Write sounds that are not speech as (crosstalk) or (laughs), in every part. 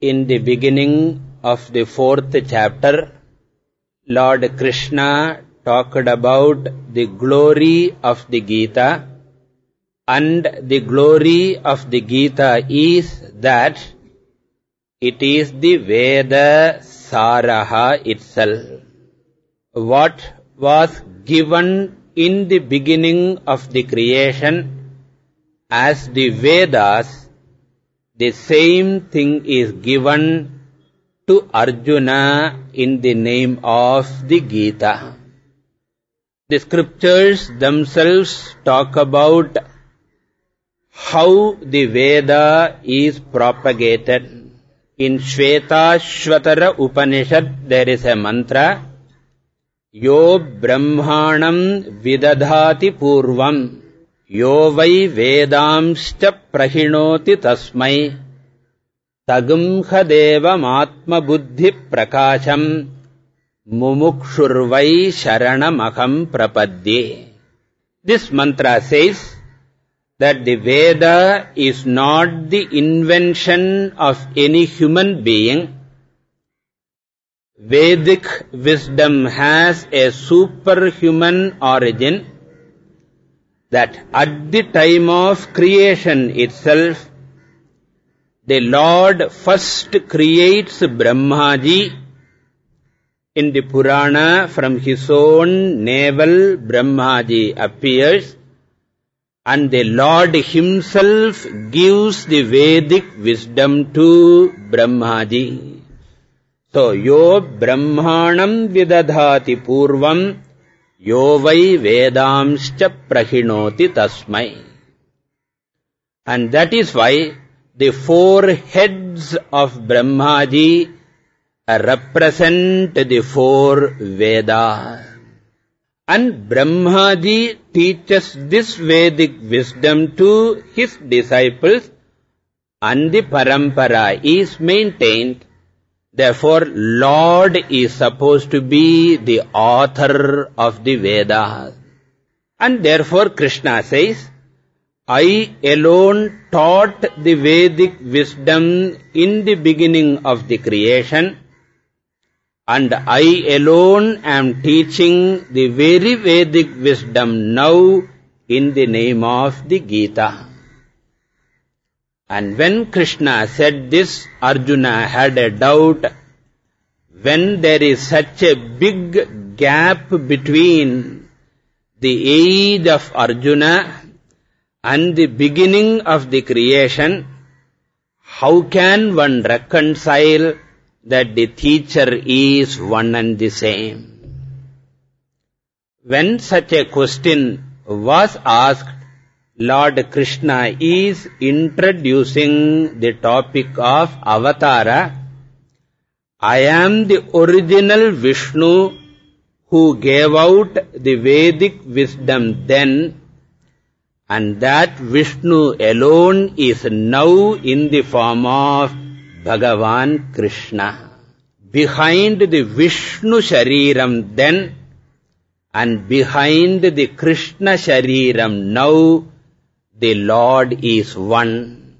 in the beginning of the fourth chapter, Lord Krishna talked about the glory of the Gita and the glory of the Gita is that it is the Veda Saraha itself. What was given in the beginning of the creation as the Vedas, the same thing is given to Arjuna in the name of the Gita. The scriptures themselves talk about how the Veda is propagated. In Shvetashvatara Upanishad there is a mantra, Yo Brahmanam Vidadhati Purvam Yo Vai Vedamscha Prahinoti Tasmai तगुंहदेवमात्मबुद्धिप्रकाशम् मुमुक्षुर्वै शरणमहम् प्रपद्ये। This mantra says that the Veda is not the invention of any human being. Vedic wisdom has a superhuman origin that at the time of creation itself the Lord first creates Brahmaji in the Purana from his own navel Brahmaji appears and the Lord himself gives the Vedic wisdom to Brahmaji. So, yo Brahmanam vidadhati purvam yo vai vedamscha prahinoti tasmai. And that is why the four heads of Brahmaji represent the four Vedas. And Brahmaji teaches this Vedic wisdom to his disciples and the parampara is maintained. Therefore, Lord is supposed to be the author of the Vedas. And therefore, Krishna says, I alone taught the Vedic wisdom in the beginning of the creation and I alone am teaching the very Vedic wisdom now in the name of the Gita. And when Krishna said this, Arjuna had a doubt. When there is such a big gap between the age of Arjuna and the beginning of the creation, how can one reconcile that the teacher is one and the same? When such a question was asked, Lord Krishna is introducing the topic of Avatara. I am the original Vishnu who gave out the Vedic wisdom then and that Vishnu alone is now in the form of Bhagavan Krishna. Behind the Vishnu Shariram then and behind the Krishna Shariram now the Lord is one.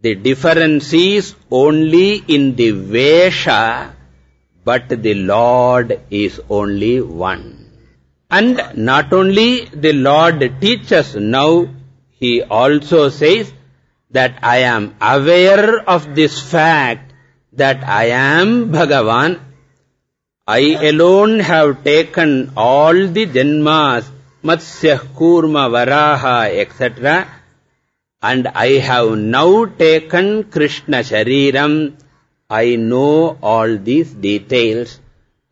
The difference is only in the Vesha but the Lord is only one. And not only the Lord teaches now, He also says that I am aware of this fact that I am Bhagavan. I alone have taken all the Janmas, Matsya, Kurma, Varaha, etc. And I have now taken Krishna Shariram. I know all these details.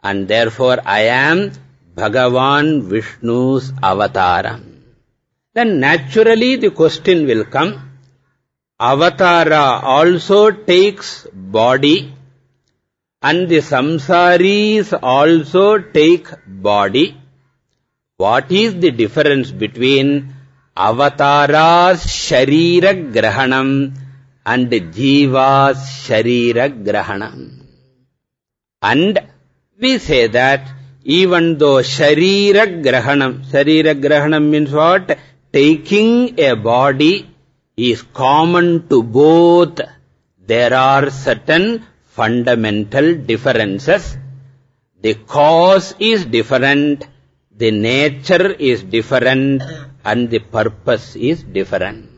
And therefore I am Bhagavan Vishnu's avatar. Then naturally the question will come, avatara also takes body and the samsaris also take body. What is the difference between avatara's sharira grahanam and jiva's sharira grahanam? And we say that even though sharira grahanam, sharira grahanam means what? Taking a body is common to both there are certain fundamental differences. The cause is different, the nature is different, and the purpose is different.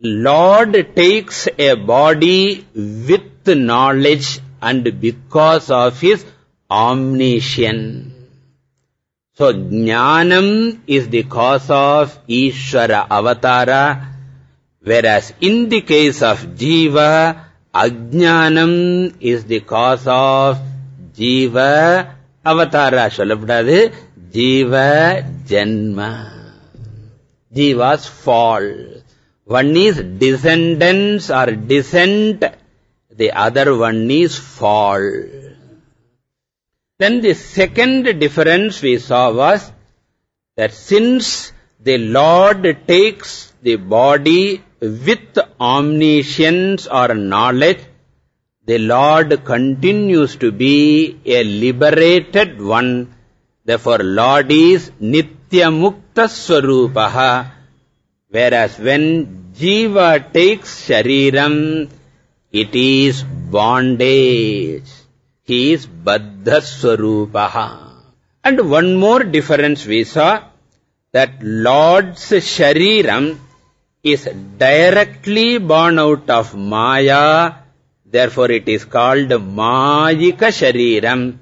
Lord takes a body with knowledge and because of his omniscience. So, Jnanam is the cause of Ishvara Avatara, whereas in the case of Jiva, Ajnanam is the cause of Jiva Avatara. Sollapudadu, Jiva Janma. Jiva's fall. One is descendants or descent, the other one is fall. Then the second difference we saw was that since the Lord takes the body with omniscience or knowledge, the Lord continues to be a liberated one. Therefore, Lord is Nitya Mukta Swarupaha. Whereas when Jiva takes Shariram, it is bondage. He is Baddha Swarupaha. And one more difference we saw, that Lord's Shariram is directly born out of Maya, therefore it is called Mayika Shariram,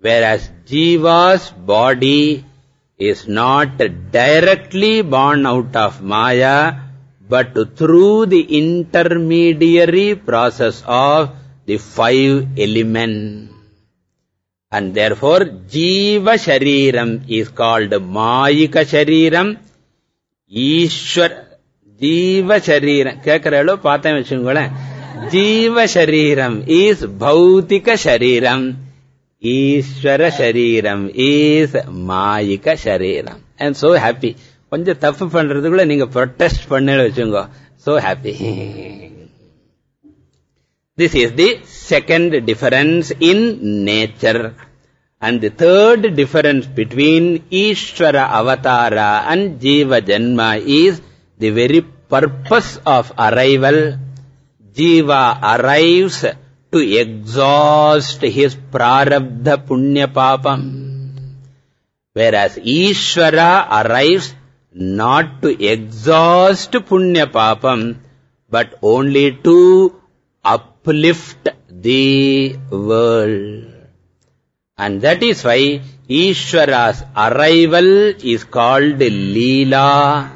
Whereas Jiva's body is not directly born out of Maya, but through the intermediary process of the five elements. And therefore, Jiva Shariram is called Mayika Shariram, Ishwar, Jiva Shariram. Kekaralo, patham vachungola. Jiva Shariram is Bhautika Shariram. Ishwara Shariram is Mayika Shariram. I am so happy. கொஞ்சம் தப்பு பண்றதுக்குள்ள நீங்க protest பண்ண வச்சுங்க so happy this is the second difference in nature and the third difference between Ishvara Avatara and Jiva Janma is the very purpose of arrival. Jiva arrives to exhaust his prarabdha punya papam. Whereas Ishvara arrives not to exhaust punya papam, but only to uplift the world. And that is why Ishvara's arrival is called Leela.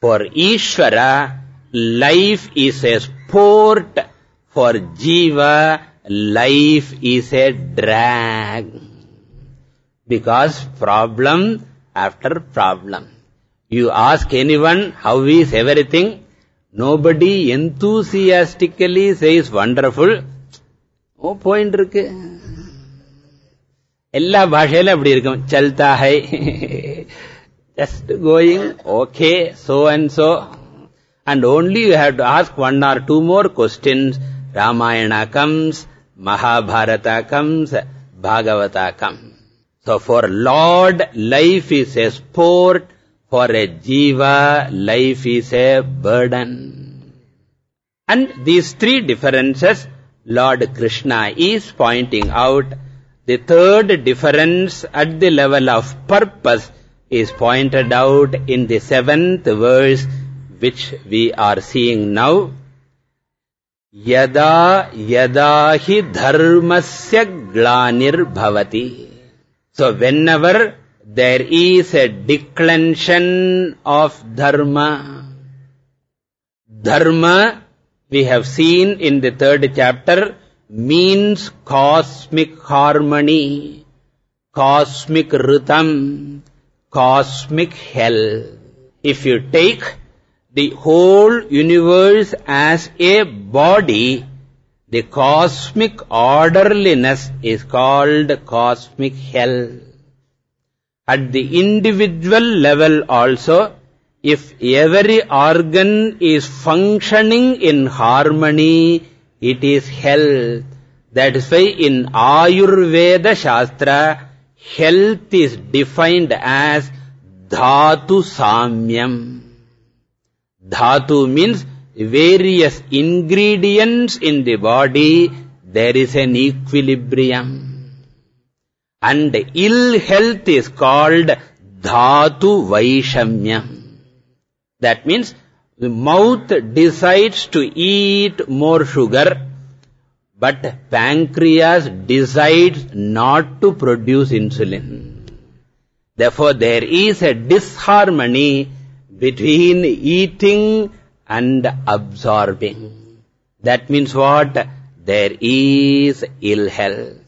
For Ishvara, life is a sport. For Jiva, life is a drag. Because problem after problem. You ask anyone, how is everything? Nobody enthusiastically says wonderful. ஓ போயின்னு இருக்கு எல்லா பாஷையில அப்படி இருக்கும் சல்தா (laughs) high just going okay so and so and only you have to ask one or two more questions ramayana comes mahabharata comes bhagavata comes so for lord life is a sport. For a jiva life is a burden. And these three differences lord krishna is pointing out the third difference at the level of purpose is pointed out in the seventh verse which we are seeing now. यदा यदा ही धर्म से ग्लार्भवती so whenever there is a declination of dharma dharma we have seen in the third chapter means cosmic harmony cosmic ritam cosmic hell if you take the whole universe as a body, the cosmic orderliness is called cosmic hell. At the individual level also, if every organ is functioning in harmony, it is health. That is why in Ayurveda Shastra, health is defined as dhatu samyam. Dhatu means various ingredients in the body, there is an equilibrium. And ill health is called dhatu vaishamyam. That means the mouth decides to eat more sugar, but pancreas decides not to produce insulin. Therefore, there is a disharmony between eating and absorbing. That means what? There is ill health.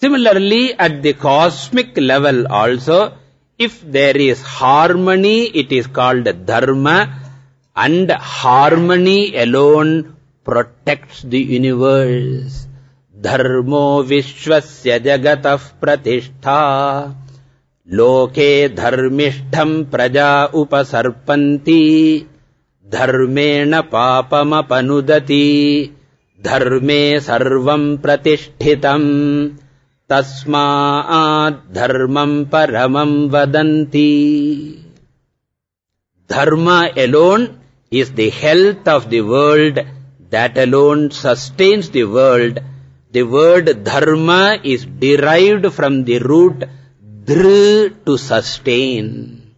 Similarly, at the cosmic level also, if there is harmony, it is called dharma, and harmony alone protects the universe. Dharmo vishwasya jagatah pratishtha loke dharmishtham praja upasarpanti धर्मेण पापमपनुदति। धर्मे सर्वम् प्रतिष्ठितम्। तस्माद्धर्मम् परमम् वदन्ति। Dharma alone is the health of the world, that alone sustains the world. The word dharma is derived from the root dhr to sustain.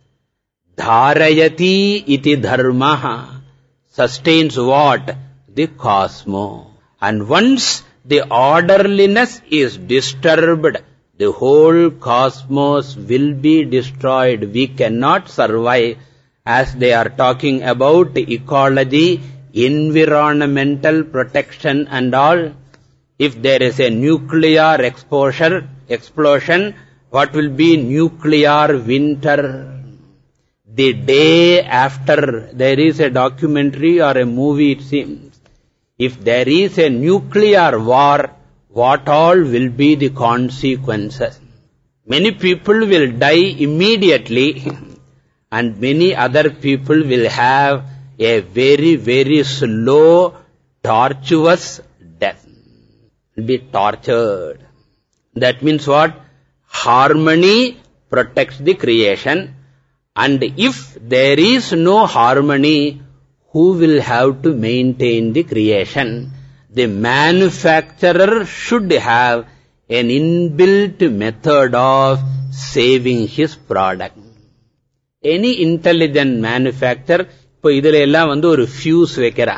Dharayati iti dharmaha sustains what? The cosmos. And once the orderliness is disturbed, the whole cosmos will be destroyed. We cannot survive as they are talking about ecology, environmental protection and all. If there is a nuclear exposure, explosion, what will be nuclear winter? the day after there is a documentary or a movie, it seems, if there is a nuclear war, what all will be the consequences? Many people will die immediately and many other people will have a very, very slow, tortuous death. Be tortured. That means what? Harmony protects the creation and if there is no harmony, who will have to maintain the creation? The manufacturer should have an inbuilt method of saving his product. Any intelligent manufacturer, இப்போ இதில் எல்லாம் வந்து ஒரு fuse வைக்கிறா.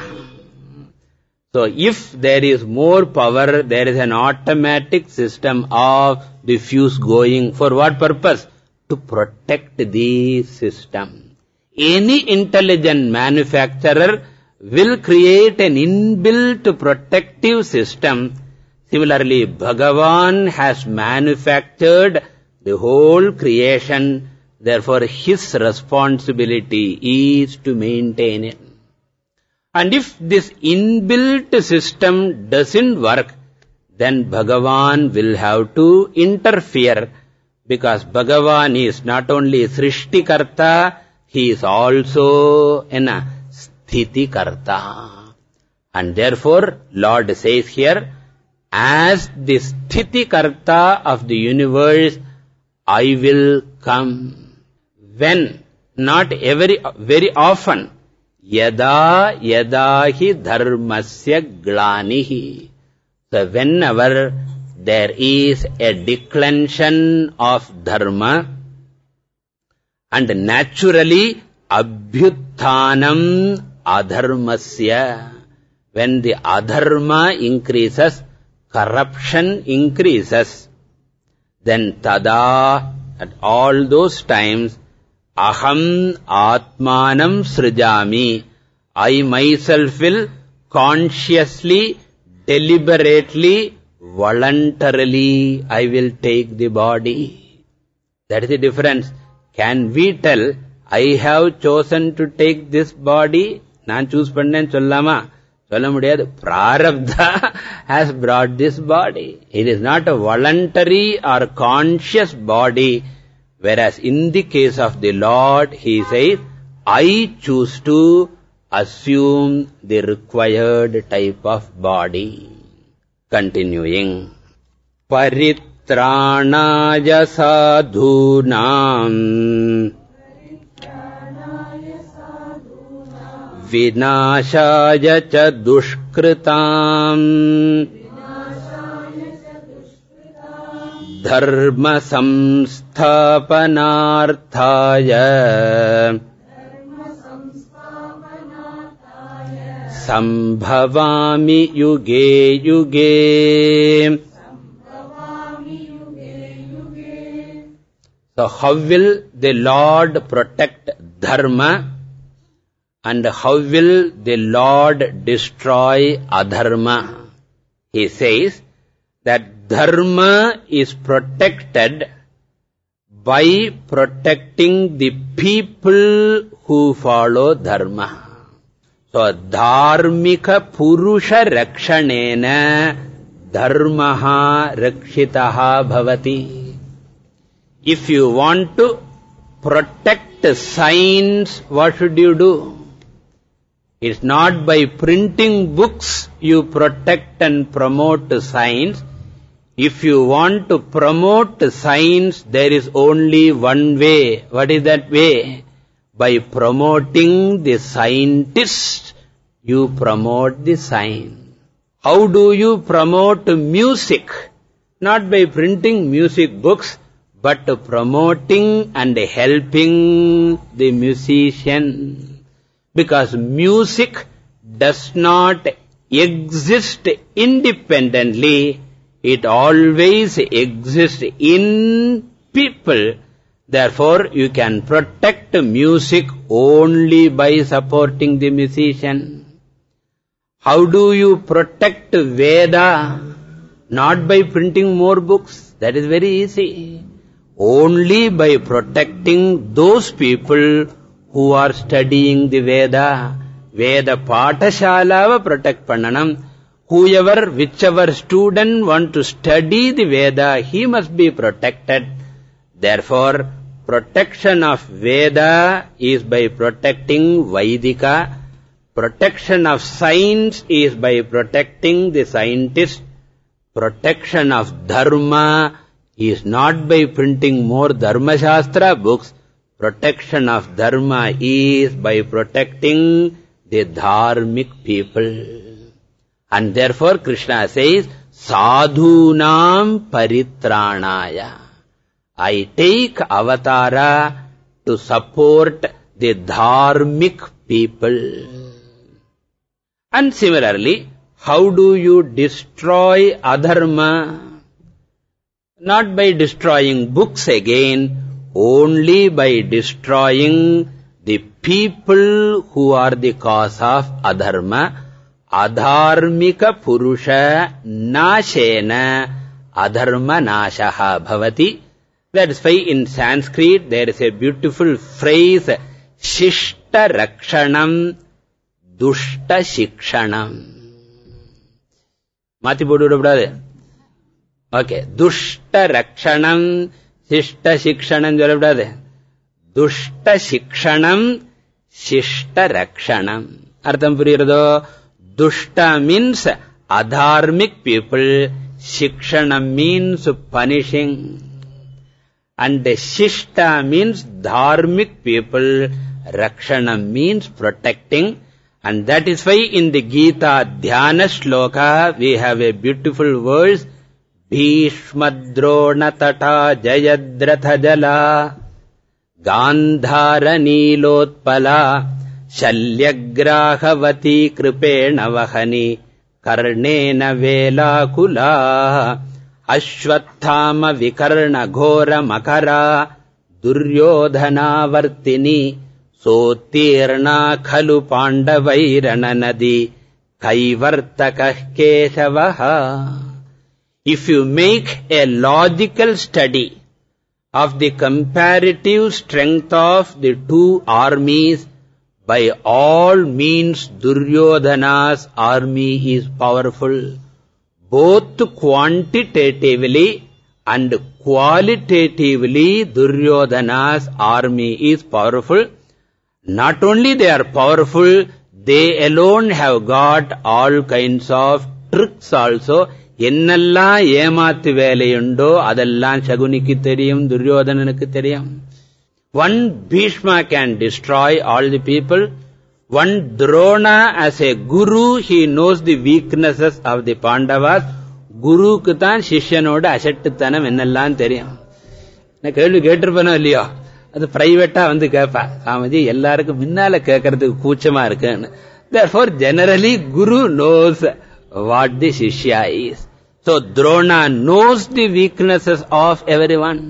so if there is more power, there is an automatic system of the fuse going. For what purpose? to protect the system. Any intelligent manufacturer will create an inbuilt protective system. Similarly, Bhagavan has manufactured the whole creation. Therefore, his responsibility is to maintain it. And if this inbuilt system doesn't work, then Bhagavan will have to interfere because Bhagavan is not only Srishtikarta, he is also in a Sthitikarta. And therefore, Lord says here, as the Sthitikarta of the universe, I will come. When? Not every, very often. Yada yada hi dharmasya glanihi. So whenever there is a declension of dharma and naturally abhyuthanam adharmasya when the adharma increases corruption increases then tada at all those times aham atmanam srijami i myself will consciously deliberately voluntarily I will take the body. That is the difference. Can we tell, I have chosen to take this body? நான் choose பண்ணேன்னு சொல்லாமா சொல்ல முடியாது prarabdha (laughs) has brought this body it is not a voluntary or conscious body Whereas in the case of the Lord, he says, I choose to assume the required type of body. Continuing. Paritranaya sadhunam Vinashaya cha dushkritam धर्मसंस्थापनार्थाय सम्भवामि युगे युगे So how will the Lord protect dharma and how will the Lord destroy adharma? He says that dharma is protected by protecting the people who follow dharma. So dharmika purusha rakshanena dharmaha rakshitaha bhavati. If you want to protect science, what should you do? It's not by printing books you protect and promote science. If you want to promote science, there is only one way. What is that way? By promoting the scientist, you promote the science. How do you promote music? Not by printing music books, but promoting and helping the musician. Because music does not exist independently, it always exists in people. Therefore, you can protect music only by supporting the musician. How do you protect Veda? Not by printing more books. That is very easy only by protecting those people who are studying the Veda. Veda Patashalava protect Pannanam. Whoever, whichever student want to study the Veda, he must be protected. Therefore, protection of Veda is by protecting Vaidika. Protection of science is by protecting the scientist. Protection of Dharma is not by printing more Dharma Shastra books. Protection of Dharma is by protecting the dharmic people. And therefore Krishna says, Sadhunam paritranaya. I take avatara to support the dharmic people. And similarly, how do you destroy adharma? not by destroying books again, only by destroying the people who are the cause of adharma. அதார்மிக புருஷ நாசேன அதர்ம நாசகா பவதி That is why in Sanskrit there is a beautiful phrase, Shishta Rakshanam Dushta Shikshanam. Mati bodu udapudadu. Okay. Dushta Rakshanam Shishta Shikshanam jolapudadu. Dushta Shikshanam Shishta Rakshanam. Artham puriyarado. Dushta means adharmic people. Shikshana means punishing. And Shishta means dharmic people. Rakshana means protecting. And that is why in the Gita Dhyana Shloka we have a beautiful verse. भीष्मद्रोणतटा जयद्रथजला गान्धारनीलोत्पला शल्यग्राहवती कृपेण वहनि कर्णेन वेलाकुला अश्वत्थामविकर्णघोरमकरा दुर्योधनावर्तिनि सोत्तीर्णा खलु पाण्डवैरणनदी कैवर्तकः केशवः if you make a logical study of the comparative strength of the two armies, by all means Duryodhana's army is powerful, both quantitatively and qualitatively Duryodhana's army is powerful. Not only they are powerful, they alone have got all kinds of tricks also என்னெல்லாம் ஏமாத்து வேலையுண்டோ அதெல்லாம் சகுனிக்கு தெரியும் துரியோதனனுக்கு தெரியும் one Bhishma can destroy all the people One Drona as a guru, he knows the weaknesses of the Pandavas. குருவுக்கு தான் சிஷ்யனோட அசட்டுத்தனம் என்னெல்லாம் தெரியும் நான் கேள்வி கேட்டிருப்பேனோ இல்லையோ அது பிரைவேட்டா வந்து கேட்பா சாமிஜி எல்லாருக்கும் முன்னால கேட்கறதுக்கு கூச்சமா இருக்குன்னு therefore generally guru knows what the shishya is so drona knows the weaknesses of everyone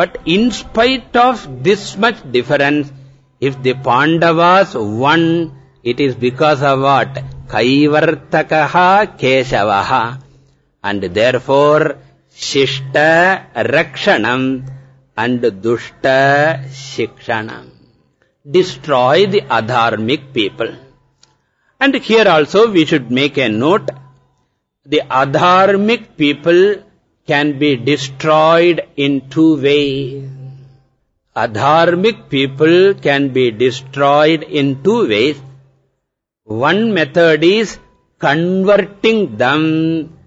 but in spite of this much difference if the pandavas won it is because of what? Kaivartakaha keshavaha. And therefore shishta rakshanam and dushta shikshanam. Destroy the adharmic people. And here also we should make a note. The adharmic people can be destroyed in two ways adharmic people can be destroyed in two ways. One method is converting them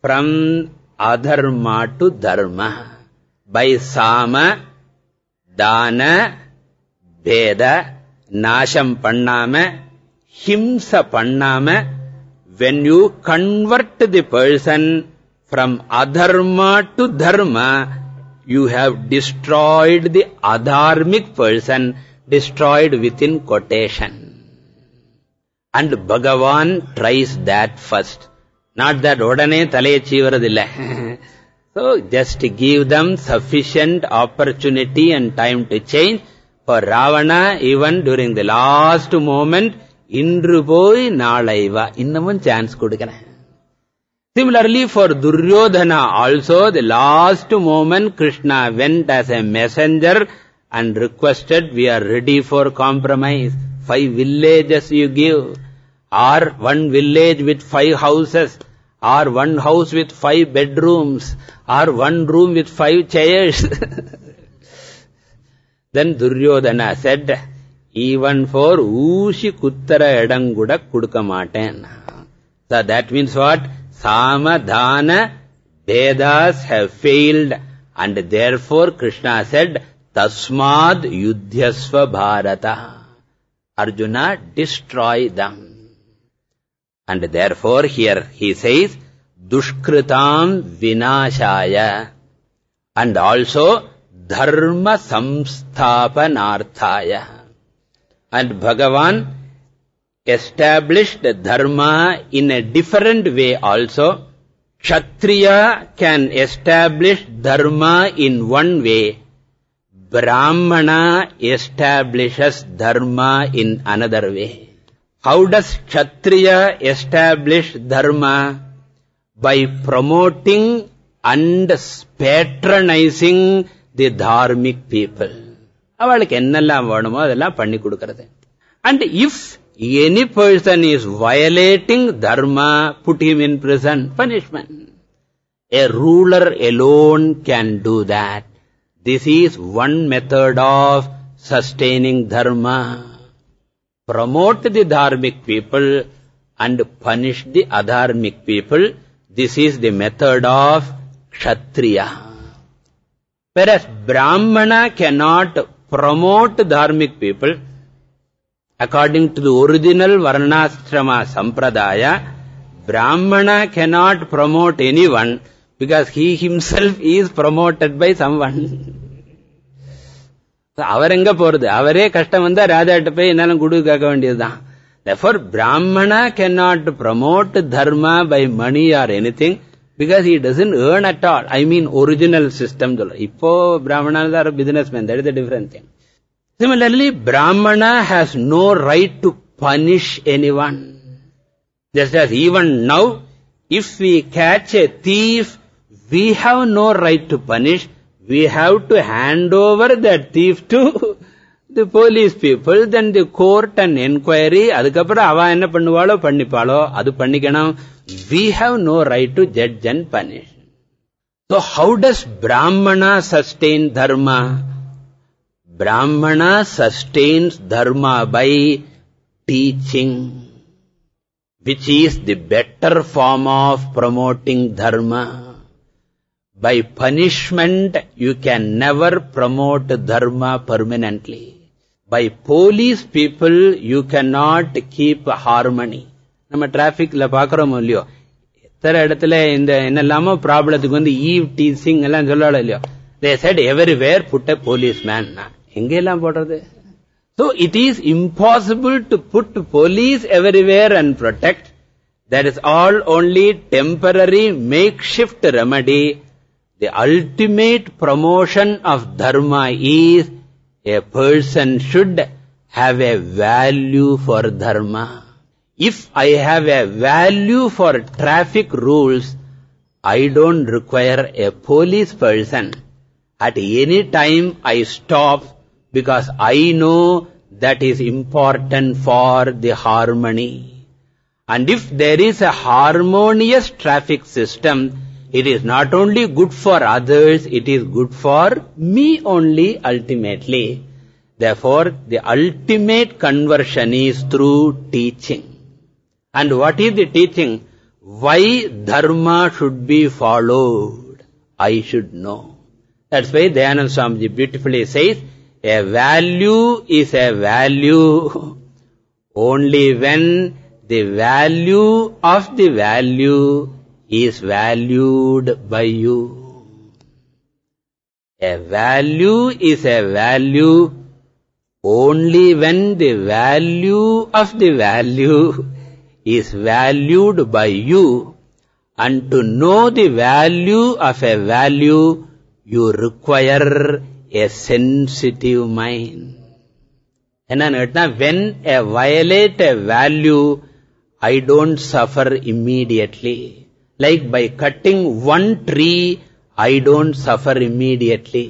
from adharma to dharma by sama, dana, beda, nasham pannama, himsa pannama, when you convert the person from adharma to dharma, you have destroyed the adharmic person, destroyed within quotation. And Bhagavan tries that first. Not that odane talaye chivradilla. (laughs) so just give them sufficient opportunity and time to change. For Ravana, even during the last moment, இன்று போய் நாளை வா இன்னமும் chance கொடுக்கிறேன் Similarly, for Duryodhana also, the last moment Krishna went as a messenger and requested, we are ready for compromise. Five villages you give, or one village with five houses, or one house with five bedrooms, or one room with five chairs. (laughs) then Duryodhana said, even for Ushi Kuttara Edanguda Kudukamaten. So that means what? Samadhana vedas have failed and therefore krishna said tasmad yudhyasva bharata. Arjuna destroy them. And therefore here he says dushkritam vinashaya. And also dharma samsthapanarthaya. And bhagavan established dharma in a different way also. Kshatriya can establish dharma in one way. Brahmana establishes dharma in another way. How does Kshatriya establish dharma? By promoting and patronizing the dharmic people. அவளுக்கு என்னெல்லாம் வேணுமோ அதெல்லாம் பண்ணி கொடுக்கிறது and if any person is violating dharma put him in prison punishment. A ruler alone can do that. This is one method of sustaining dharma. Promote the dharmic people and punish the adharmic people. This is the method of kshatriya. Whereas brahmana cannot promote dharmic people according to the original varnashrama sampradaya brahmana cannot promote anyone because he himself is promoted by someone அவர் எங்க போறது அவரே கஷ்டம் வந்தா ராஜாட்ட போய் என்னாலும் குடு கேட்க வேண்டியதுதான் therefore brahmana cannot promote dharma by money or anything because he doesn't earn at all i mean original system இப்போ brahmanas are businessmen that is the different thing Similarly, Brahmana has no right to punish anyone. Just as even now, if we catch a thief, we have no right to punish. We have to hand over that thief to (laughs) the police people, then the court and inquiry. அதுக்கப்புறம் அவ என்ன பண்ணுவாளோ பண்ணிப்பாளோ அது பண்ணிக்கணும். We have no right to judge and punish. So how does Brahmana sustain dharma? Brahmana sustains dharma by teaching, which is the better form of promoting dharma. By punishment, you can never promote dharma permanently. By police people, you cannot keep harmony. நம்ம டிராபிக்ல பாக்குறோம் இல்லையோ எத்தனை இடத்துல இந்த என்னெல்லாமோ ப்ராப்ளத்துக்கு வந்து eve teasing எல்லாம் சொல்லலாம் இல்லையோ they said everywhere put a policeman எங்கெல்லாம் போடுறது So it is impossible to put police everywhere and protect. That is all only temporary makeshift remedy. The ultimate promotion of dharma is a person should have a value for dharma. If I have a value for traffic rules, I don't require a police person. At any time I stop because I know that is important for the harmony. And if there is a harmonious traffic system, it is not only good for others, it is good for me only ultimately. Therefore, the ultimate conversion is through teaching. And what is the teaching? Why dharma should be followed? I should know. That's why Dayanand Swamiji beautifully says, a value is a value only when the value of the value is valued by you. A value is a value only when the value of the value is valued by you. And to know the value of a value, you require a sensitive mind. என்னன்னு கேட்டா when I violate a value, I don't suffer immediately. Like by cutting one tree, I don't suffer immediately.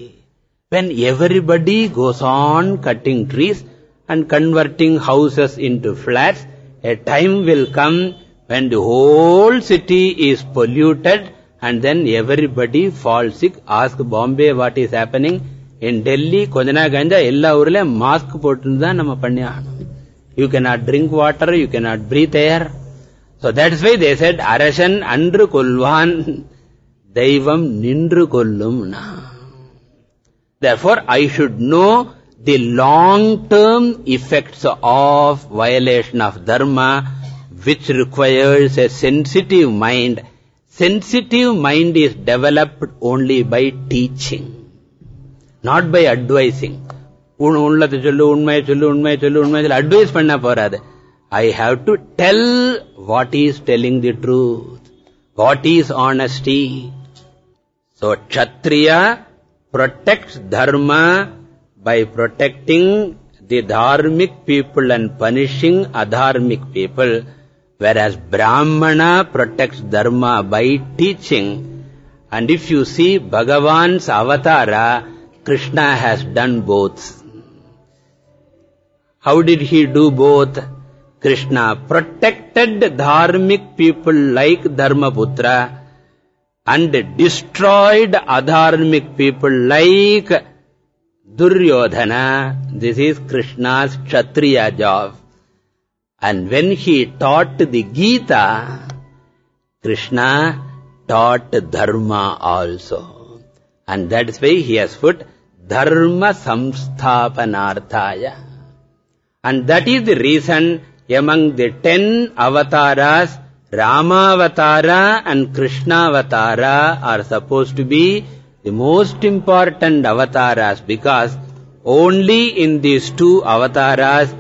When everybody goes on cutting trees and converting houses into flats, a time will come when the whole city is polluted and then everybody falls sick. Ask Bombay what is happening. இன் டெல்லி கொஞ்ச நாள் கழிஞ்சா எல்லா ஊர்லயும் mask போட்டு தான் நம்ம பண்ணி ஆகணும் you can not cannot drink water, you cannot breathe air. So that's why they said அரசன் அன்று கொல்வான் தெய்வம் நின்று கொல்லும் Therefore, I should know the long-term effects of violation of dharma, which requires a sensitive mind. Sensitive mind is developed only by teaching, not by advising. உள்ளது சொல்லு உண்மையை சொல்லு உண்மையை சொல்லு உண்மையை சொல்லு அட்வைஸ் பண்ண போறாது I have to tell what is telling the truth what is honesty So Kshatriya protects dharma by protecting the dharmic people and punishing adharmic people, whereas Brahmana protects dharma by teaching. And if you see Bhagavan's avatara, Krishna has done both. How did he do both? Krishna protected dharmic people like Dharmaputra and destroyed adharmic people like Duryodhana. This is Krishna's Kshatriya job. And when he taught the Gita, Krishna taught Dharma also. And that's why he has put Dharma Samsthapanarthaya. And that is the reason among the ten avatars, Ramavatara and Krishnavatara are supposed to be the most important avatars because only in these two avatars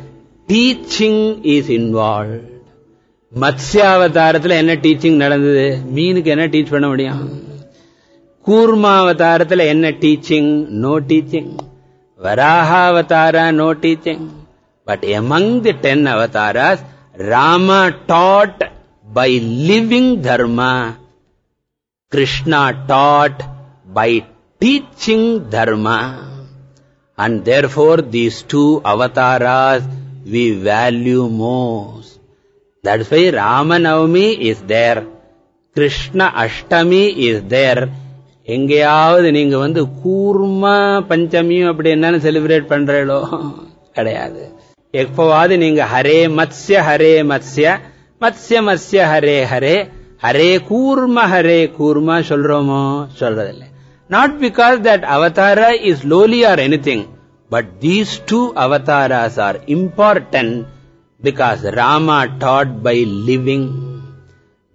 teaching is involved. Matsya அவதாரத்துல என்ன teaching நடந்தது மீனுக்கு என்ன teach பண்ண முடியும் கூர்மாவதாரத்துல என்ன teaching no teaching Varahavatara no teaching but among the ten அவதாராஸ் Rama dot by living dharma. Krishna taught by teaching dharma. And therefore these two avatars we value most. That's why Ramanavami is there. Krishna Ashtami is there. எங்கேயாவது நீங்க வந்து கூர்மா பஞ்சமியும் அப்படி என்னன்னு celebrate பண்றீங்களோ கிடையாது. எப்பவாவது நீங்க ஹரே மத்ய ஹரே மத்ய மத்ய மத்ய ஹரே ஹரே ஹரே கூர்ம ஹரே கூர்மா சொல்றோமோ? சொல்றதில்லை. Not because that avatar is lowly or anything but these two avatars are important because Rama taught by living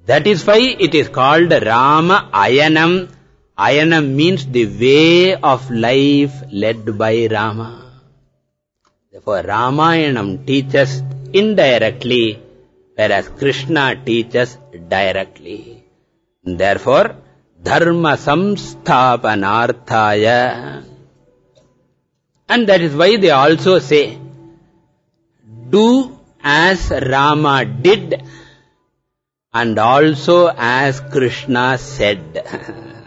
that is why it is called Rama Ayanam Ayanam means the way of life led by Rama. Therefore, Ramayanam teaches indirectly, whereas Krishna teaches directly. Therefore, Dharma Samsthapanarthaya. And that is why they also say, do as Rama did and also as Krishna said. (laughs)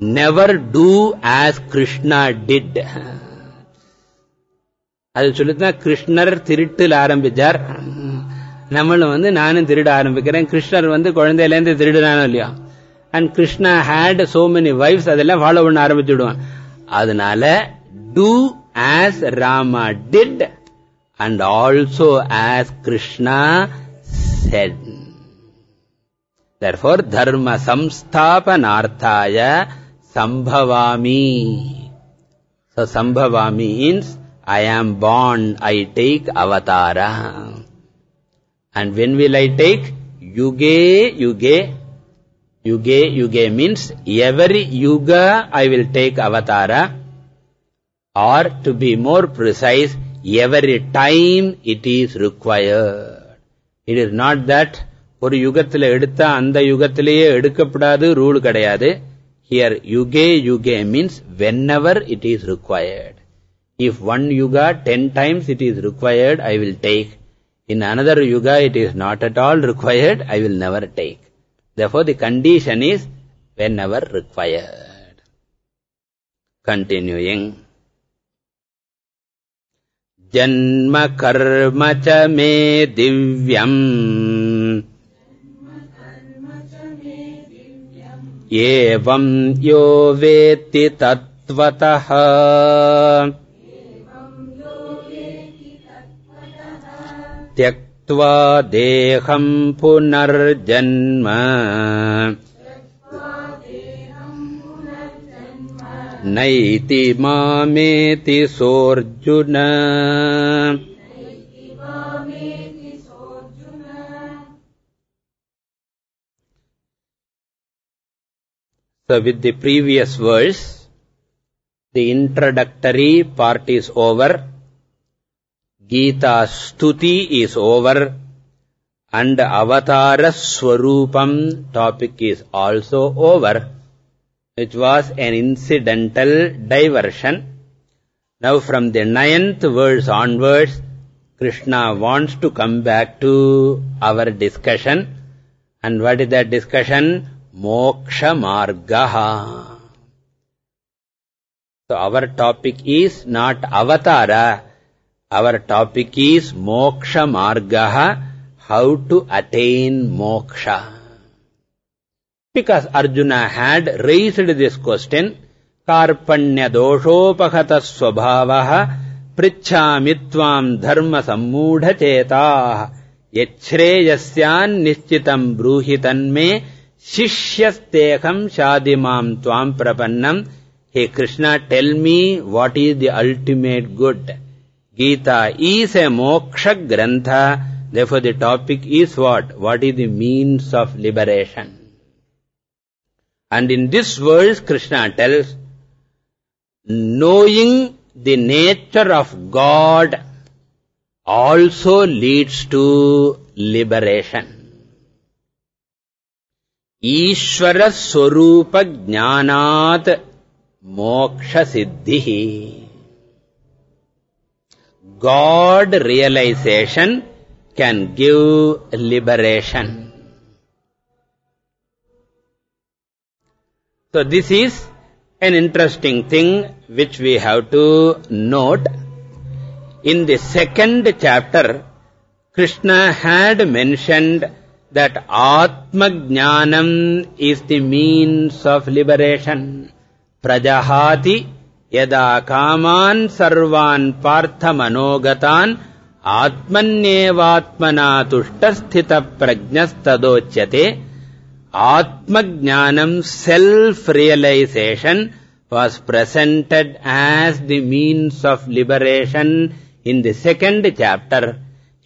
Never do as Krishna did. அது சொல்லித்தான் கிருஷ்ணர் திருட்டில் ஆரம்பிச்சார். நம்மளும் வந்து நானும் திருட ஆரம்பிக்கிறேன். கிருஷ்ணர் வந்து குழந்தையிலேருந்து திருடுனானோ இல்லையா? And Krishna had so many wives அதெல்லாம் ஃபாலோ பண்ண ஆரம்பிச்சுடுவான் அதனால do as Rama did and also as Krishna said Therefore, dharma samsthapanarthaya sambhavami. So, sambhavami means, I am born, I take avatara. And when will I take? Yuge, yuge. Yuge, yuge means, every yuga I will take avatara. Or, to be more precise, every time it is required. It is not that ஒரு யுகத்தில் எடுத்த அந்த யுகத்திலேயே எடுக்கப்படாது rule கிடையாது Here, yuge yuge means whenever it is required. If one yuga, ten times it is required, I will take. In another yuga, it is not at all required, I will never take. Therefore, the condition is whenever required. Continuing. Janma karma cha me divyam एवम् यो वेत्ति तत्त्वतः। त्यक्त्वा देहम् पुनर्जन्म। नैति मामेति सोऽर्जुन So with the previous verse, the introductory part is over, Gita Stuti is over, and Avatara Swarupam topic is also over, which was an incidental diversion. Now from the ninth verse onwards, Krishna wants to come back to our discussion. And what is that discussion? Moksha. So our topic is not Avatara. Our topic is Moksha Margaha, how to attain moksha. Because Arjuna had raised this question, pritchamitvam dharma sammudha chetah yachreyasyan nishchitam bruhitan me shishyasteham shadimam tvam prapannam Hey Krishna, tell me what is the ultimate good. Gita is a moksha grantha, therefore the topic is what? What is the means of liberation? And in this verse, Krishna tells, knowing the nature of God also leads to liberation. Moksha Siddhi. God realization can give liberation. So this is an interesting thing which we have to note. In the second chapter, Krishna had mentioned the means of liberation. Prajahati yada kaman sarvan partha manogatan atmanyevatmana tushtasthita prajnastadocyate Atma Jnanam self-realization was presented as the means of liberation in the second chapter.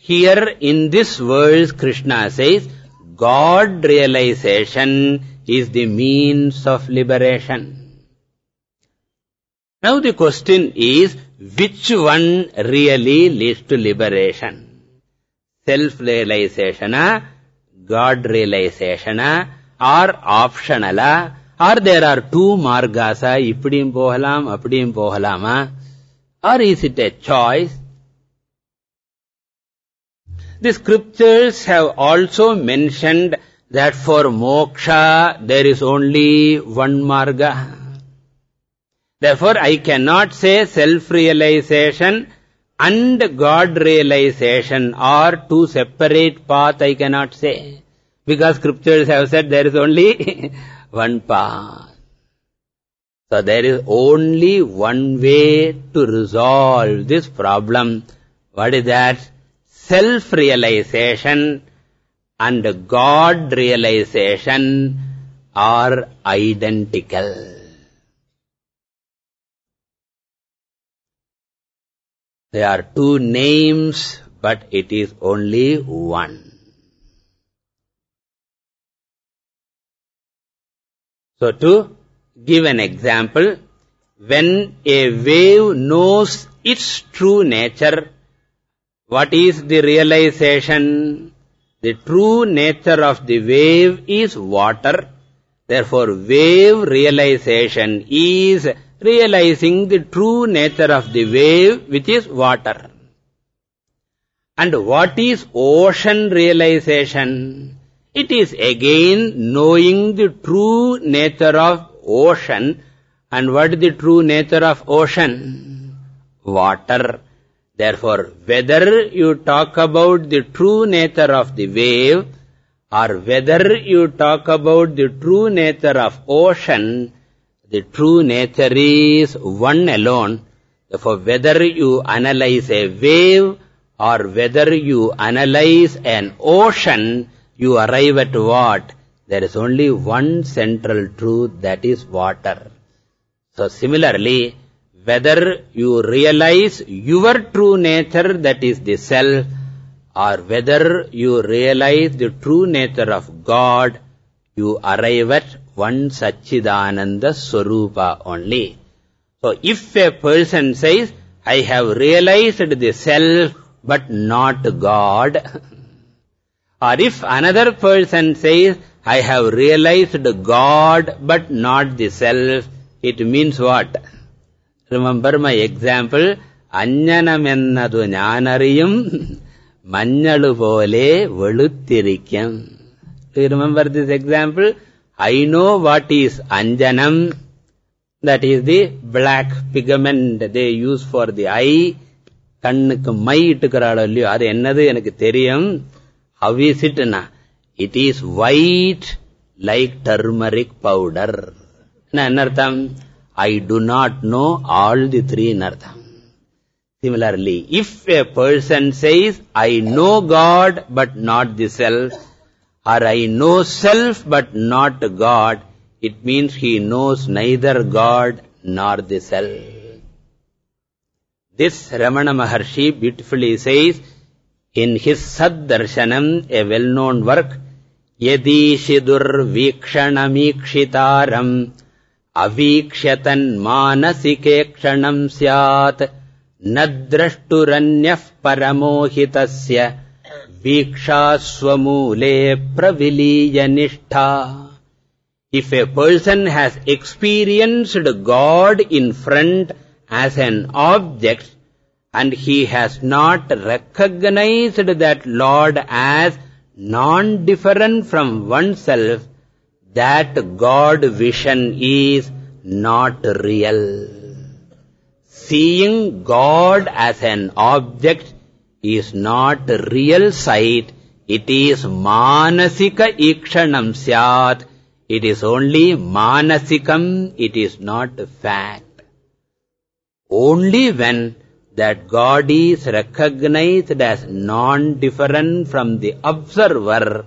Here in this verse, Krishna says, God realization is the means of liberation. Now the question is, which one really leads to liberation? Self-realization, God realization, or optional, or there are two margas, ipidim pohalam, apidim pohalama, or is it a choice? The scriptures have also mentioned that for moksha there is only one marga. Therefore, I cannot say self-realization and God realization are two separate paths, I cannot say. Because scriptures have said there is only (laughs) one path. So there is only one way to resolve this problem. What is that? Self-realization and God realization are identical. They are two names, but it is only one. So to give an example, when a wave knows its true nature, what is the realization? The true nature of the wave is water. Therefore, wave realization is realizing the true nature of the wave, which is water. And what is ocean realization? It is again knowing the true nature of ocean. And what is the true nature of ocean? Water. Therefore, whether you talk about the true nature of the wave or whether you talk about the true nature of ocean, the true nature is one alone. Therefore, whether you analyze a wave or whether you analyze an ocean, you arrive at what? There is only one central truth, that is water. So, similarly, whether you realize your true nature, that is the self, or whether you realize the true nature of God, you arrive at one Satchidananda Swarupa only. So, if a person says, I have realized the self, but not God, (laughs) or if another person says, I have realized God, but not the self, it means what? Remember my example, അഞ്ഞനമെന്നതു ഞാനറിയും മഞ്ഞളു പോലെ വെളുത്തിരിക്കും Do you remember this example? I know what is anjanam, that is the black pigment they use for the eye. கண்ணுக்கு மை இட்டுக்கிறாளோ இல்லையோ அது என்னது எனக்கு தெரியும் how is it na it is white like turmeric powder என்ன அர்த்தம் I do not know all the three Nartham. Similarly, if a person says, I know God but not the self, or I know self but not God, it means he knows neither God nor the self. This Ramana Maharshi beautifully says in his Saddarshanam, a well-known work, Yadishidur Vikshanamikshitaram अवीक्ष्यतन् मानसिके क्षणम् स्यात्। न द्रष्टुरन्यः परमोहितस्य। वीक्षा प्रविलीयनिष्ठा If a person has experienced God in front as an object and he has not recognized that Lord as non-different from oneself, that God vision is not real. Seeing God as an object is not real sight. It is manasika ikshanam syat. It is only manasikam. It is not fact. Only when that God is recognized as non-different from the observer,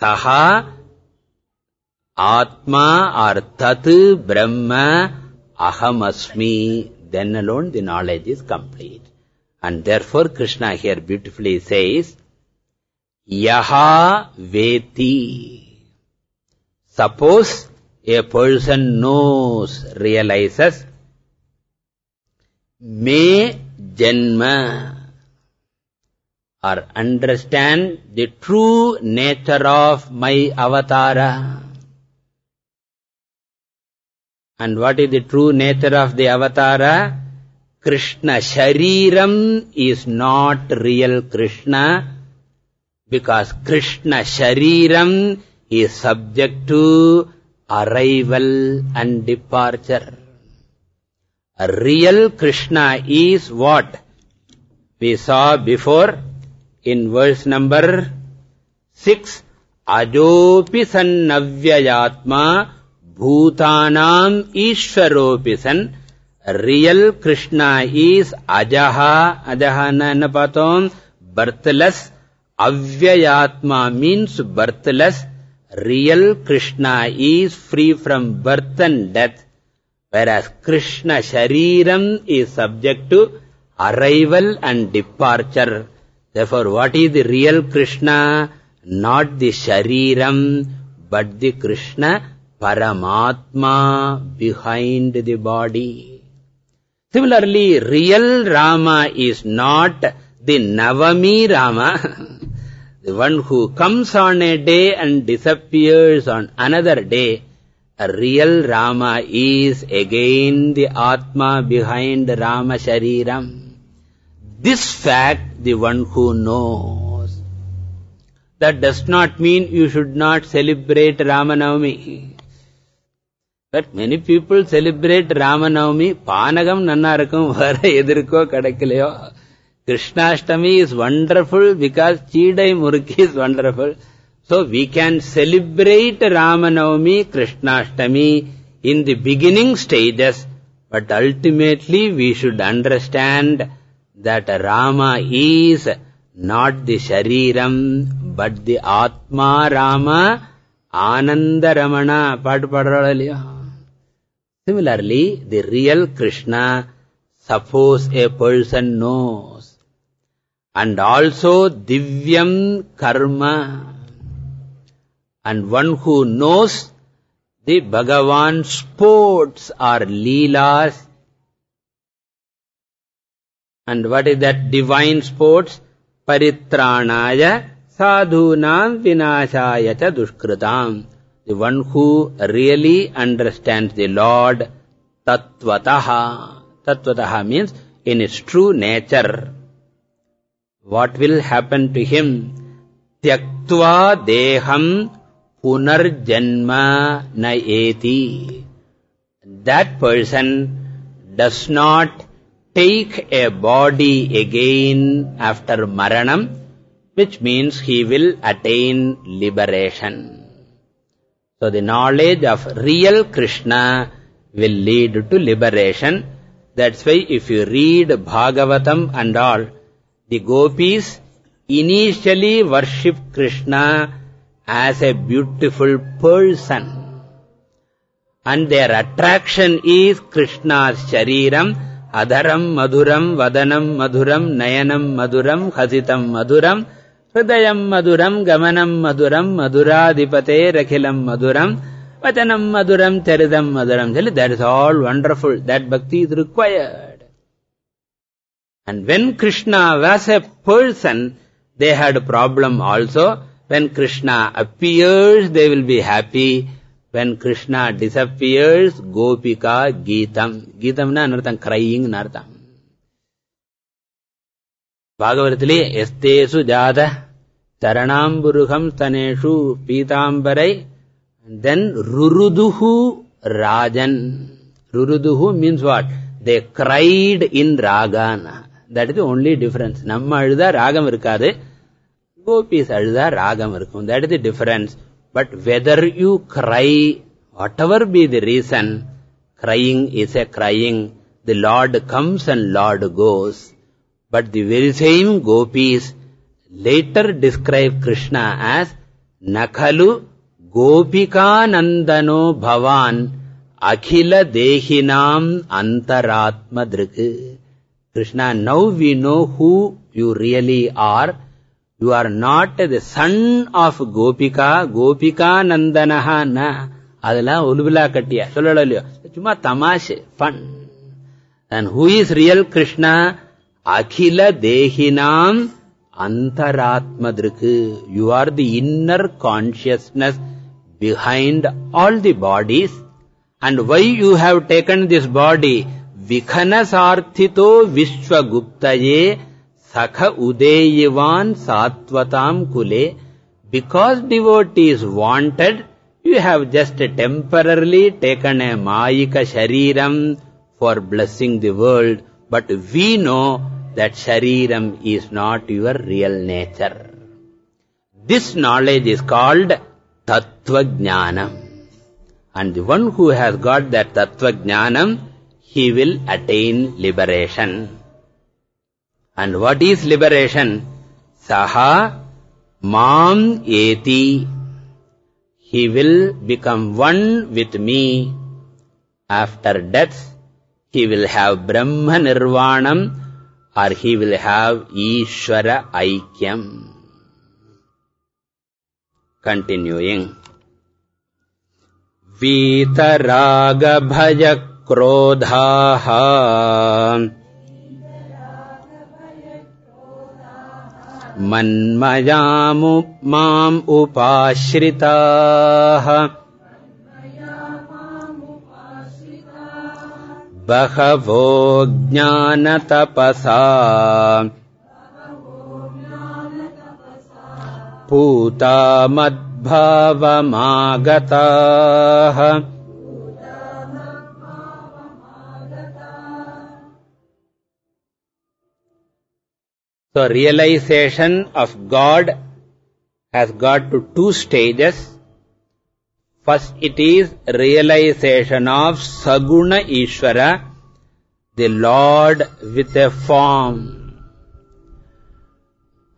saha Atma or Tat Brahma ahamasmi, then alone the knowledge is complete. And therefore Krishna here beautifully says, Yaha veti. Suppose a person knows, realizes, may janma or understand the true nature of my avatara. And what is the true nature of the avatara? Krishna Shariram is not real Krishna because Krishna Shariram is subject to arrival and departure. A real Krishna is what? We saw before in verse number 6. Ajopi sannavyayatma bhutanam ishvaropi san. Real Krishna is ajaha. Ajaha na enna paathom? Birthless. Avyayatma means birthless. Real Krishna is free from birth and death. Whereas Krishna Shariram is subject to arrival and departure. Therefore, what is the real Krishna? Not the Shariram, but the Krishna Paramatma behind the body. Similarly, real Rama is not the Navami Rama, (laughs) the one who comes on a day and disappears on another day. A real Rama is again the Atma behind Rama Shariram. This fact, the one who knows. That does not mean you should not celebrate Ramanavami. But many people celebrate Ramanavami. Panagam nannarakum vara edirko kadakkilayo. Krishnashtami is wonderful because Chidai Murki is wonderful. So we can celebrate Ramanavami, Krishnashtami in the beginning stages, but ultimately we should understand that Rama is not the Shariram, but the Atma Rama, Ananda Ramana. Similarly, the real Krishna, suppose a person knows, and also Divyam Karma, and one who knows the Bhagavan sports or leelas. And what is that divine sports? Paritranaya sadhunam vinashaya cha dushkritam. The one who really understands the Lord tattvataha. Tattvataha means in its true nature. What will happen to him? Tyaktva deham punarjanma naeti. That person does not take a body again after maranam, which means he will attain liberation. So the knowledge of real Krishna will lead to liberation. That's why if you read Bhagavatam and all, the gopis initially worship Krishna as a beautiful person. And their attraction is Krishna's shariram, adharam madhuram, vadanam madhuram, nayanam madhuram, hasitam madhuram, hridayam madhuram, gamanam madhuram, madhuradipate rakhilam madhuram, vachanam madhuram, charidam madhuram. That is all wonderful. That bhakti is required. And when Krishna was a person, they had problem also. When Krishna appears, they will be happy. When Krishna disappears, Gopika Geetam. Geetam na anartham, crying anartham. பாகவதத்திலே எஸ்தேசு ஜாத சரணாம்புருகம் தனேஷு பீதாம்பரை தென் ருருதுஹு ராஜன். ருருதுஹு means what they cried in ராகானா that is only difference நம்ம அழுதா ராகம் இருக்காது. கோபிஸ் அழுதா ராகம் இருக்கும். That is difference but whether you cry whatever be the reason crying is a crying the lord comes and lord goes But the very same gopis later describe Krishna as Nakhalu Gopikanandano Bhavan Akhila Dehinam Antaratma Drik. Krishna, now we know who you really are. You are not the son of Gopika, Gopika Nandanaha na. Adala ulubila kattiya. Solalaliyo. Chuma tamashe, fun. And who is real Krishna? Akhila dehinam antaratmadruk you are the inner consciousness behind all the bodies. And why you have taken this body? Vikhanasarthito vishwaguptaye sakha udeyivan satvatam kule. Because devotees wanted you have just temporarily taken a mayika shariram for blessing the world but we know that shariram is not your real nature. This knowledge is called tattva jnanam and the one who has got that tattva jnanam he will attain liberation. And what is liberation? Saha mam eti. He will become one with me after death he will have brahma nirvanam or he will have ishvara aikyam. Continuing. वीतरागभयक्रोधाः मन्मयामु माम् उपाश्रिताः बहवो ज्ञानतपसा पूता मद्भावमागताः So realization of God has got to two stages. First it is realization of Saguna Ishvara, the Lord with a form.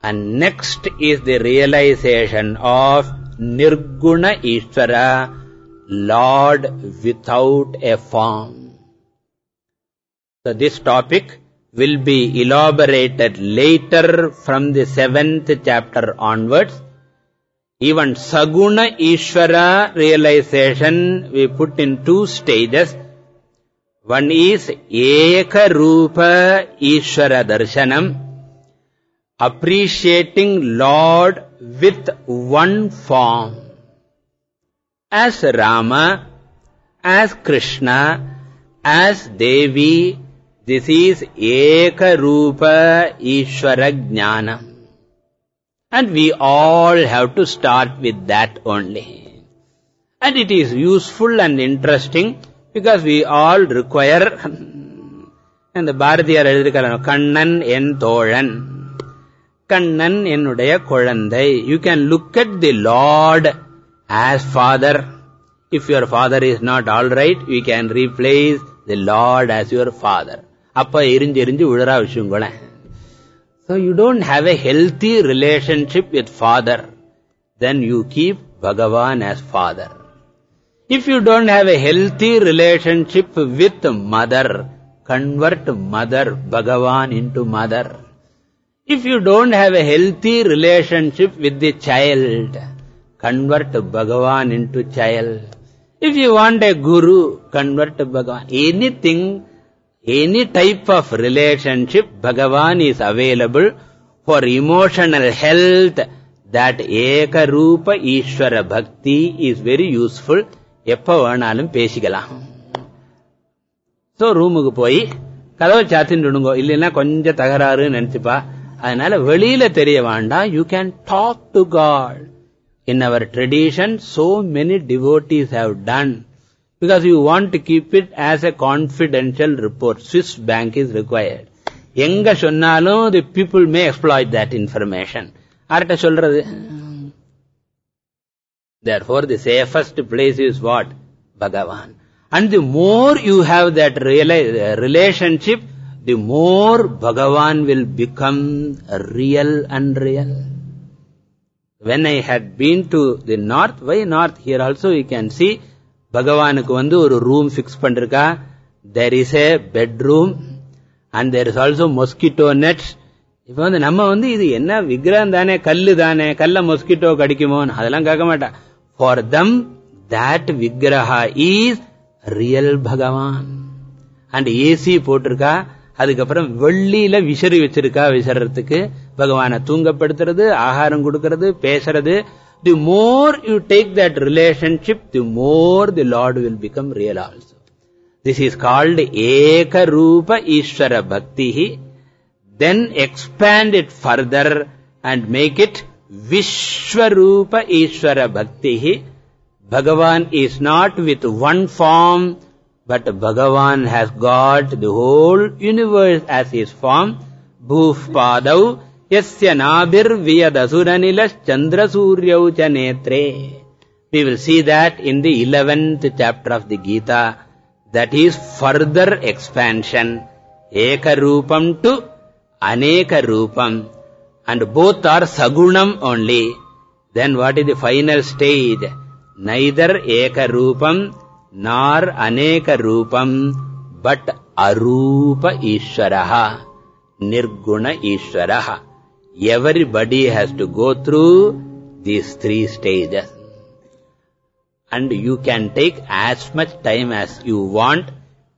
And next is the realization of Nirguna Ishvara, Lord without a form. So this topic will be elaborated later from the seventh chapter onwards. Even Saguna Ishvara realization we put in two stages. One is Eka Rupa Ishvara Darshanam, appreciating Lord with one form. As Rama, as Krishna, as Devi, this is Eka Rupa Ishvara Jnana. And we all have to start with that only. And it is useful and interesting because we all require (laughs) and the Bharatiyar எழுதிருக்காரு கண்ணன் என் தோழன் கண்ணன் என்னுடைய குழந்தை you can look at the Lord as father if your father is not all right we can replace the Lord as your father அப்ப எரிஞ்சு எரிஞ்சு விழுறா விஷயங்களேன் so you don't have a healthy relationship with father then you keep bhagavan as father. If you don't have a healthy relationship with mother convert mother bhagavan into mother. If you don't have a healthy relationship with the child convert bhagavan into child. If you want a guru convert bhagavan. Anything any type of relationship, Bhagavan is available for emotional health. That Ekarupa Ishvara Bhakti is very useful. எப்ப வேணாலும் பேசிக்கலாம் so ரூமுக்கு போய் கதவை சாத்தின்னுடுங்கோ இல்லைன்னா கொஞ்சம் தகராறுன்னு நினைச்சுப்பா. அதனால வெளியில தெரிய வேண்டாம். You can talk to God in our tradition so many devotees have done because you want to keep it as a confidential report. Swiss bank is required. எங்க சொன்னாலும் the people may exploit that information. ஆர்ட்ட சொல்றது Therefore, the safest place is what? Bhagavan. And the more you have that relationship, the more Bhagavan will become real and real. When I had been to the north, why north? Here also you can see பகவானுக்கு வந்து ஒரு room fix பண்ணிருக்கா there is a bedroom and there is also mosquito net இப்ப வந்து நம்ம வந்து இது என்ன விக்கிரகம் தானே கல்லு தானே கல்ல மொஸ்கிட்டோ கடிக்குமோன்னு அதெல்லாம் கேட்க மாட்டா for them that vigraha is real Bhagavan. And AC போட்டிருக்கா? அதுக்கப்புறம் வெள்ளியில விசறி வச்சிருக்கா விசறதுக்கு. பகவானை தூங்கப்படுத்துறது ஆகாரம் கொடுக்கறது பேசுறது the more you take that relationship, the more the Lord will become real also. This is called ekarupa Isvara Ishvara Bhakti. Then expand it further and make it Vishwarupa Ishvara Bhakti. Bhagavan is not with one form, but Bhagavan has got the whole universe as his form. Bhuvpadav Suryau Netre. We will see that in the 11th chapter of the Gita. That is further expansion. Eka Rupam to Aneka Rupam. And both are Sagunam only. Then what is the final stage? Neither Eka Rupam nor Aneka Rupam, but Arupa Ishwaraha. Nirguna Ishwaraha. Everybody has to go through these three stages. And you can take as much time as you want.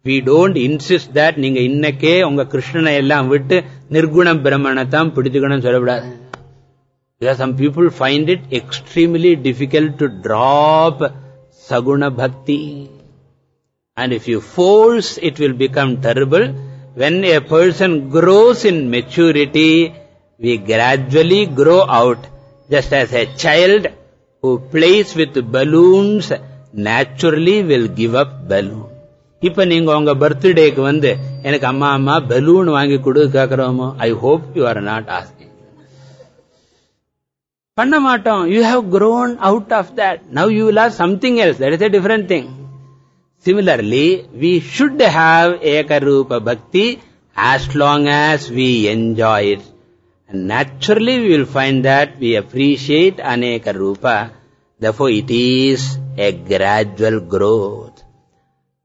We don't insist that நீங்க இன்னக்கே உங்க கிருஷ்ணனை எல்லாம் விட்டு நிர்குண பிரம்மனை தான் பிடிச்சுக்கணும் சொல்லக்கூடாது Because some people find it extremely difficult to drop saguna bhakti. And if you force, it will become terrible. When a person grows in maturity, we gradually grow out. Just as a child who plays with balloons naturally will give up balloon. இப்ப நீங்க உங்க பர்த்டேக்கு வந்து எனக்கு அம்மா அம்மா balloon வாங்கி கொடு கேக்குறோமோ I hope you are not asking பண்ண மாட்டோம் you have grown out of that now you will have something else that is a different thing Similarly, we should have Ekarupa Bhakti as long as we enjoy it. And naturally we will find that we appreciate Aneka Rupa. Therefore it is a gradual growth.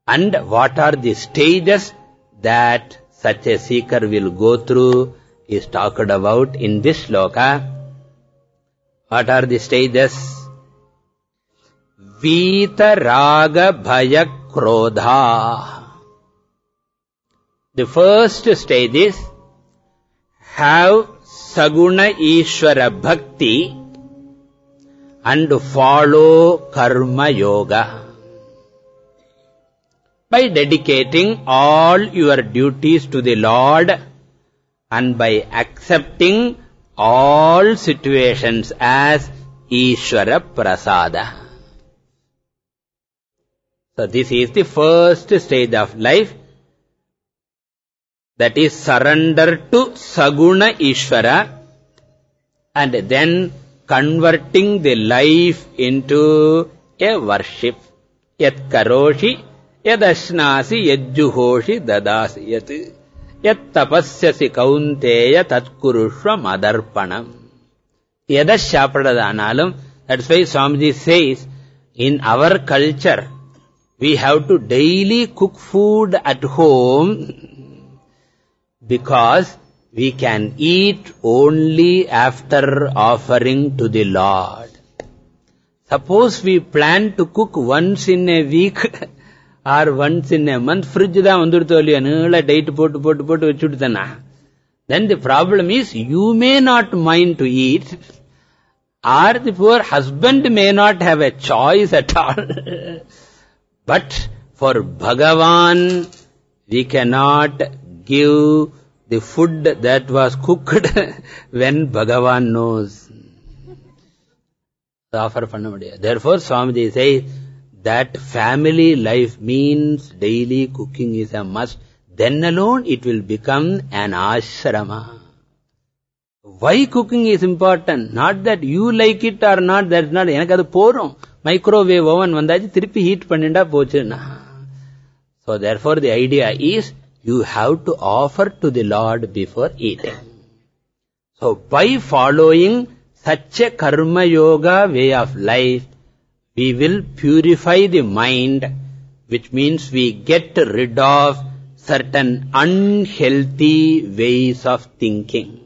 And what are the stages that such a seeker will go through is talked about in this sloka. What are the stages? Vita Raga Bhaya Krodha. The first stage is have Saguna Ishvara Bhakti and follow Karma Yoga. By dedicating all your duties to the Lord and by accepting all situations as Ishvara Prasada. So this is the first stage of life. That is surrender to Saguna Ishvara and then converting the life into a worship. Yat karoshi, yad ashnasi, yad juhoshi, dadasi yat. Yat tapasyasi kaunteya tat kurushva madarpanam. Yada shapadadhanalum, that's why Swamiji says, in our culture, we have to daily cook food at home because we can eat only after offering to the Lord. Suppose we plan to cook once in a week (laughs) or once in a month, fridge தான் வந்துடுத்தோ இல்லையா நீள date போட்டு போட்டு போட்டு வச்சுட்டு தானா then the problem is you may not mind to eat or the poor husband may not have a choice at all. (laughs) But for Bhagavan, we cannot give the food that was cooked (laughs) when Bhagavan knows. Offer பண்ண முடியாது. Therefore, Swamiji says that family life means daily cooking is a must. Then alone it will become an ashrama. Why cooking is important? Not that you like it or not, that's not. எனக்கு அது போறோம் microwave oven வந்தாச்சு திருப்பி heat பண்ணிண்டா போச்சுன்னா So therefore the idea is you have to offer to the Lord before eating. So by following such a karma yoga way of life, we will purify the mind, which means we get rid of certain unhealthy ways of thinking.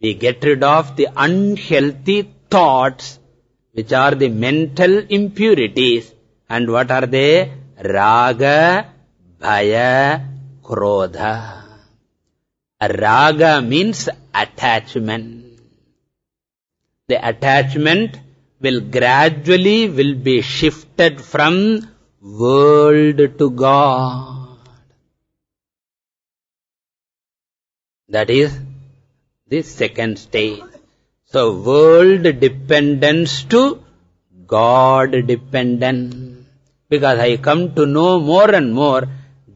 We get rid of the unhealthy thoughts, which are the mental impurities. And what are they? Raga, Bhaya, Krodha. Raga means attachment. The attachment will gradually will be shifted from world to God. That is the second stage. So world dependence to God dependence. Because I come to know more and more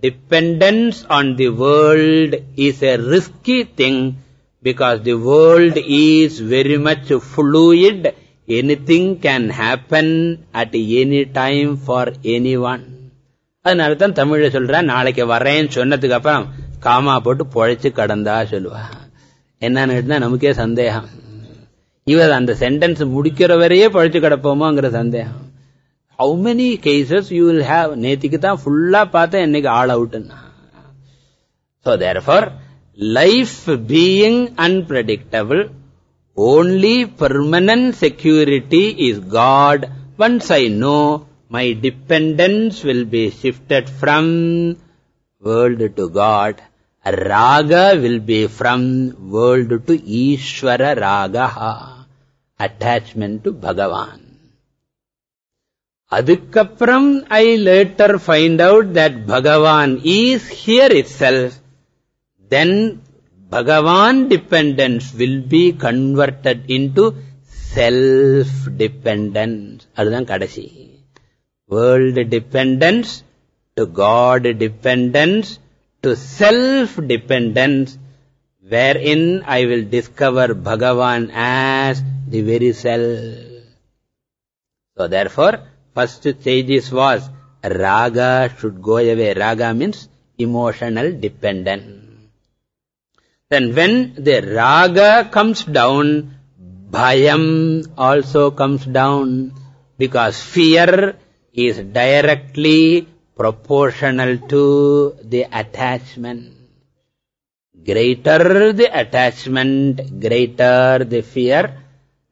dependence on the world is a risky thing because the world is very much fluid. Anything can happen at any time for anyone. அதனால தான் தமிழ சொல்றேன் நாளைக்கு வரேன்னு சொன்னதுக்கு அப்புறம் gamma போட்டு பொழைச்சு கடந்தா சொல்லுவா என்னன்னு நமக்கே சந்தேகம் இவர் அந்த சென்டென்ஸ் முடிக்கிற வரையே பழிச்சு கிடப்போமோங்கிற சந்தேகம் how many cases you will have? netikita fulla paatha enniki all out so therefore life being unpredictable only permanent security is god. Once i know my dependence will be shifted from world to god. Raga will be from world to Ishvara ragaha, attachment to Bhagavan. Adukapram I later find out that Bhagavan is here itself. Then Bhagavan dependence will be converted into self-dependence. Adhan Kadashi. World dependence to God dependence to self-dependence wherein I will discover Bhagavan as the very self. So therefore, first stages was raga should go away. Raga means emotional dependence. Then when the raga comes down, bhayam also comes down because fear is directly proportional to the attachment. Greater the attachment, greater the fear.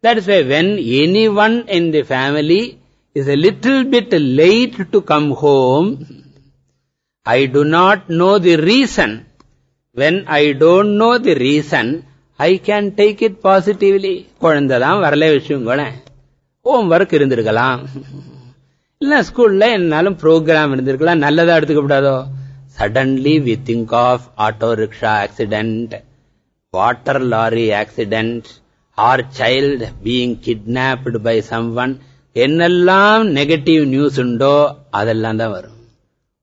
That's why when anyone in the family is a little bit late to come home, I do not know the reason. When I don't know the reason, I can take it positively. குழந்தைதான் வரல விஷயங்களேன் home work இருந்திருக்கலாம். இல்ல ஸ்கூல்ல என்னாலும் program இருந்திருக்கலாம். நல்லதா எடுத்துக்கப்படாதோ suddenly we think of auto rickshaw accident water lorry accident or child being kidnapped by some one என்னெல்லாம் negative news உண்டோ அதெல்லாம் தான் வரும்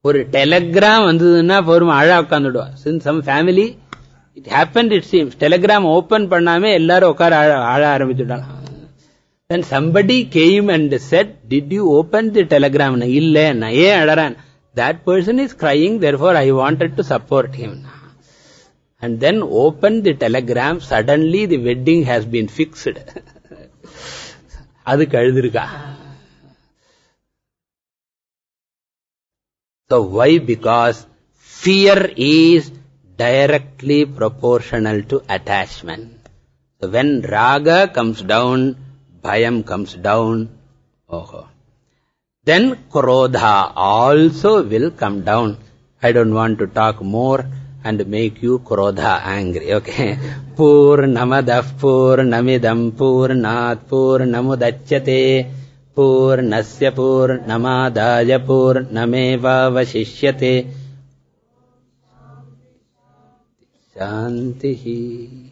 ஒரு டெலகிராம் வந்ததுன்னா போரும் அழ உட்காந்துடுவா since some family it happen it seems telegram open பண்ணாம எல்லாரும் உட்கார ஆழ ஆரம்பிச்சுட்டாங்க then somebody came and said did you open the telegram இல்ல நான் ஏன் அழறான் that person is crying therefore I wanted to support him and then open the telegram suddenly the wedding has been fixed அது கழுதிருக்கா So why? Because fear is directly proportional to attachment. So when raga comes down, bhayam comes down. Oh. Then krodha also will come down. I don't want to talk more And make krodha angry. Okay. (laughs) Purnamadah purnamidam purnat purnamudachyate purnasya purnamadaya purnameva vashishyate. Shantihi.